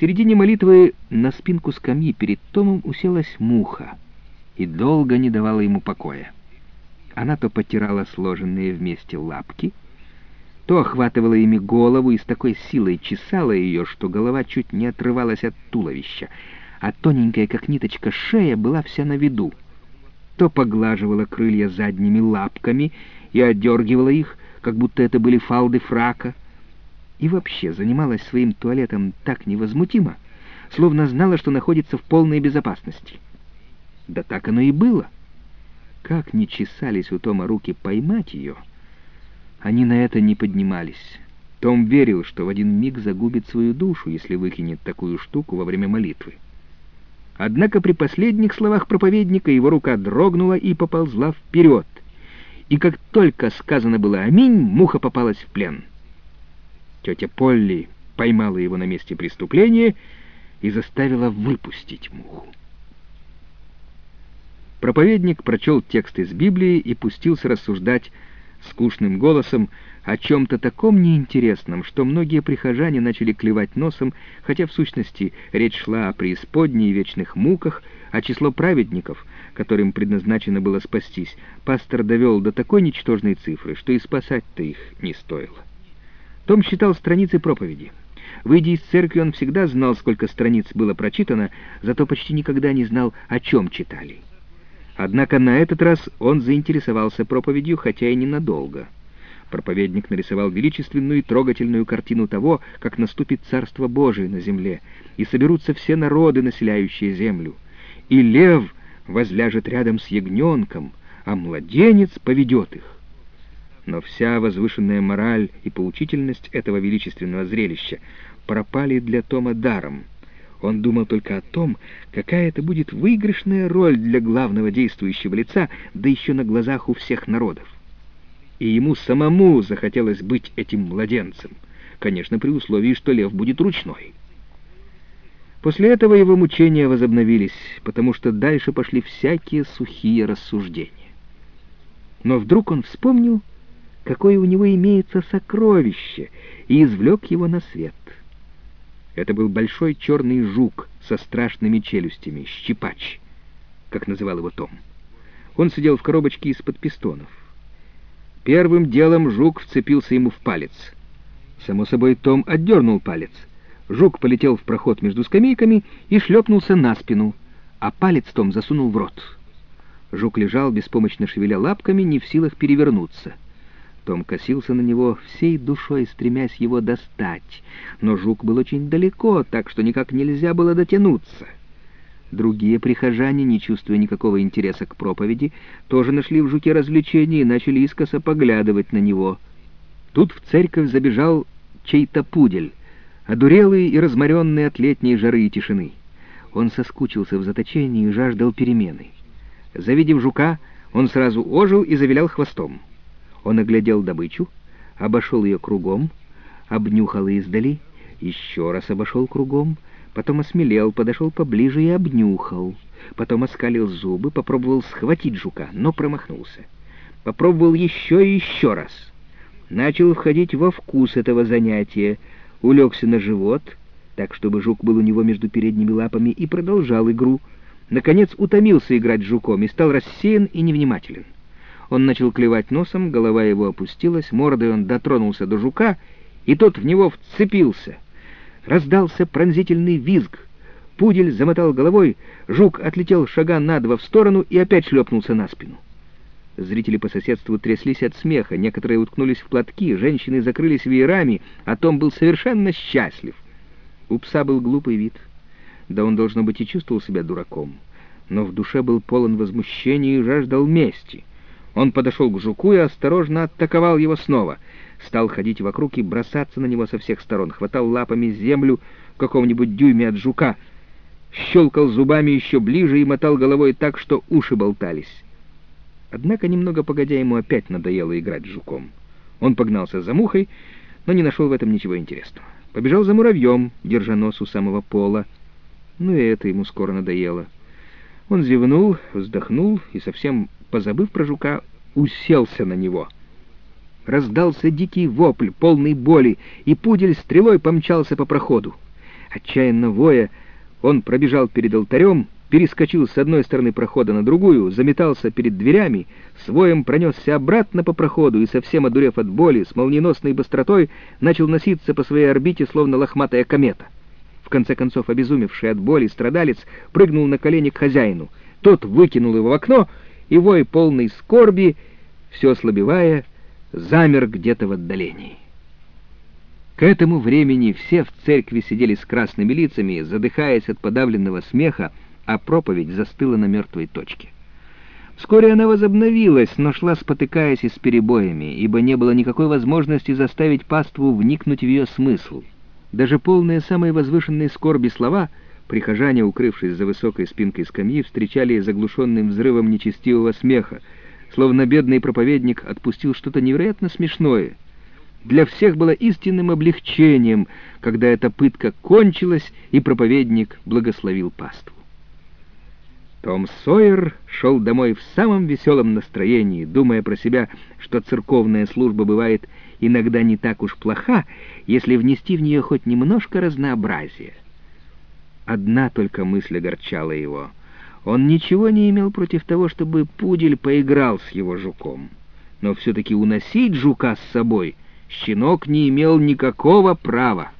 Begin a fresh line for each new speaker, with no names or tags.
середине молитвы на спинку скамьи перед Томом уселась муха и долго не давала ему покоя. Она то потирала сложенные вместе лапки, то охватывала ими голову и с такой силой чесала ее, что голова чуть не отрывалась от туловища, а тоненькая, как ниточка, шея была вся на виду. То поглаживала крылья задними лапками и отдергивала их, как будто это были фалды фрака, и вообще занималась своим туалетом так невозмутимо, словно знала, что находится в полной безопасности. Да так оно и было. Как ни чесались у Тома руки поймать ее, они на это не поднимались. Том верил, что в один миг загубит свою душу, если выкинет такую штуку во время молитвы. Однако при последних словах проповедника его рука дрогнула и поползла вперед. И как только сказано было «Аминь», муха попалась в плен. Тетя Полли поймала его на месте преступления и заставила выпустить муху. Проповедник прочел текст из Библии и пустился рассуждать скучным голосом о чем-то таком неинтересном, что многие прихожане начали клевать носом, хотя в сущности речь шла о преисподней и вечных муках, а число праведников, которым предназначено было спастись, пастор довел до такой ничтожной цифры, что и спасать-то их не стоило. Том считал страницы проповеди. Выйдя из церкви, он всегда знал, сколько страниц было прочитано, зато почти никогда не знал, о чем читали. Однако на этот раз он заинтересовался проповедью, хотя и ненадолго. Проповедник нарисовал величественную и трогательную картину того, как наступит Царство Божие на земле, и соберутся все народы, населяющие землю. И лев возляжет рядом с ягненком, а младенец поведет их. Но вся возвышенная мораль и поучительность этого величественного зрелища пропали для Тома даром. Он думал только о том, какая это будет выигрышная роль для главного действующего лица, да еще на глазах у всех народов и ему самому захотелось быть этим младенцем, конечно, при условии, что лев будет ручной. После этого его мучения возобновились, потому что дальше пошли всякие сухие рассуждения. Но вдруг он вспомнил, какое у него имеется сокровище, и извлек его на свет. Это был большой черный жук со страшными челюстями, щипач, как называл его Том. Он сидел в коробочке из-под пистонов. Первым делом жук вцепился ему в палец. Само собой, Том отдернул палец. Жук полетел в проход между скамейками и шлепнулся на спину, а палец Том засунул в рот. Жук лежал, беспомощно шевеля лапками, не в силах перевернуться. Том косился на него, всей душой стремясь его достать, но жук был очень далеко, так что никак нельзя было дотянуться. Другие прихожане, не чувствуя никакого интереса к проповеди, тоже нашли в жуке развлечение и начали искоса поглядывать на него. Тут в церковь забежал чей-то пудель, одурелый и разморенный от летней жары и тишины. Он соскучился в заточении и жаждал перемены. Завидев жука, он сразу ожил и завилял хвостом. Он оглядел добычу, обошел ее кругом, обнюхал издали, еще раз обошел кругом — Потом осмелел, подошел поближе и обнюхал. Потом оскалил зубы, попробовал схватить жука, но промахнулся. Попробовал еще и еще раз. Начал входить во вкус этого занятия, улегся на живот, так, чтобы жук был у него между передними лапами, и продолжал игру. Наконец утомился играть с жуком и стал рассеян и невнимателен. Он начал клевать носом, голова его опустилась, мордой он дотронулся до жука, и тот в него вцепился — Раздался пронзительный визг. Пудель замотал головой, жук отлетел шага на два в сторону и опять шлепнулся на спину. Зрители по соседству тряслись от смеха, некоторые уткнулись в платки, женщины закрылись веерами, а Том был совершенно счастлив. У пса был глупый вид. Да он, должно быть, и чувствовал себя дураком. Но в душе был полон возмущения и жаждал мести. Он подошел к жуку и осторожно атаковал его снова — стал ходить вокруг и бросаться на него со всех сторон, хватал лапами землю в каком-нибудь дюйме от жука, щелкал зубами еще ближе и мотал головой так, что уши болтались. Однако, немного погодя, ему опять надоело играть с жуком. Он погнался за мухой, но не нашел в этом ничего интересного. Побежал за муравьем, держа нос у самого пола. Ну и это ему скоро надоело. Он зевнул, вздохнул и, совсем позабыв про жука, уселся на него — Раздался дикий вопль, полный боли, и пудель стрелой помчался по проходу. Отчаянно воя, он пробежал перед алтарем, перескочил с одной стороны прохода на другую, заметался перед дверями, своем пронесся обратно по проходу и, совсем одурев от боли, с молниеносной быстротой начал носиться по своей орбите, словно лохматая комета. В конце концов, обезумевший от боли страдалец прыгнул на колени к хозяину. Тот выкинул его в окно, и вой полный скорби, все ослабевая, замер где-то в отдалении. К этому времени все в церкви сидели с красными лицами, задыхаясь от подавленного смеха, а проповедь застыла на мертвой точке. Вскоре она возобновилась, но шла спотыкаясь и с перебоями, ибо не было никакой возможности заставить паству вникнуть в ее смысл. Даже полные самой возвышенной скорби слова прихожане, укрывшись за высокой спинкой скамьи, встречали заглушенным взрывом нечестивого смеха, словно бедный проповедник отпустил что-то невероятно смешное. Для всех было истинным облегчением, когда эта пытка кончилась, и проповедник благословил паству. Том Сойер шел домой в самом веселом настроении, думая про себя, что церковная служба бывает иногда не так уж плоха, если внести в нее хоть немножко разнообразия. Одна только мысль огорчала его. Он ничего не имел против того, чтобы пудель поиграл с его жуком. Но все-таки уносить жука с собой щенок не имел никакого права.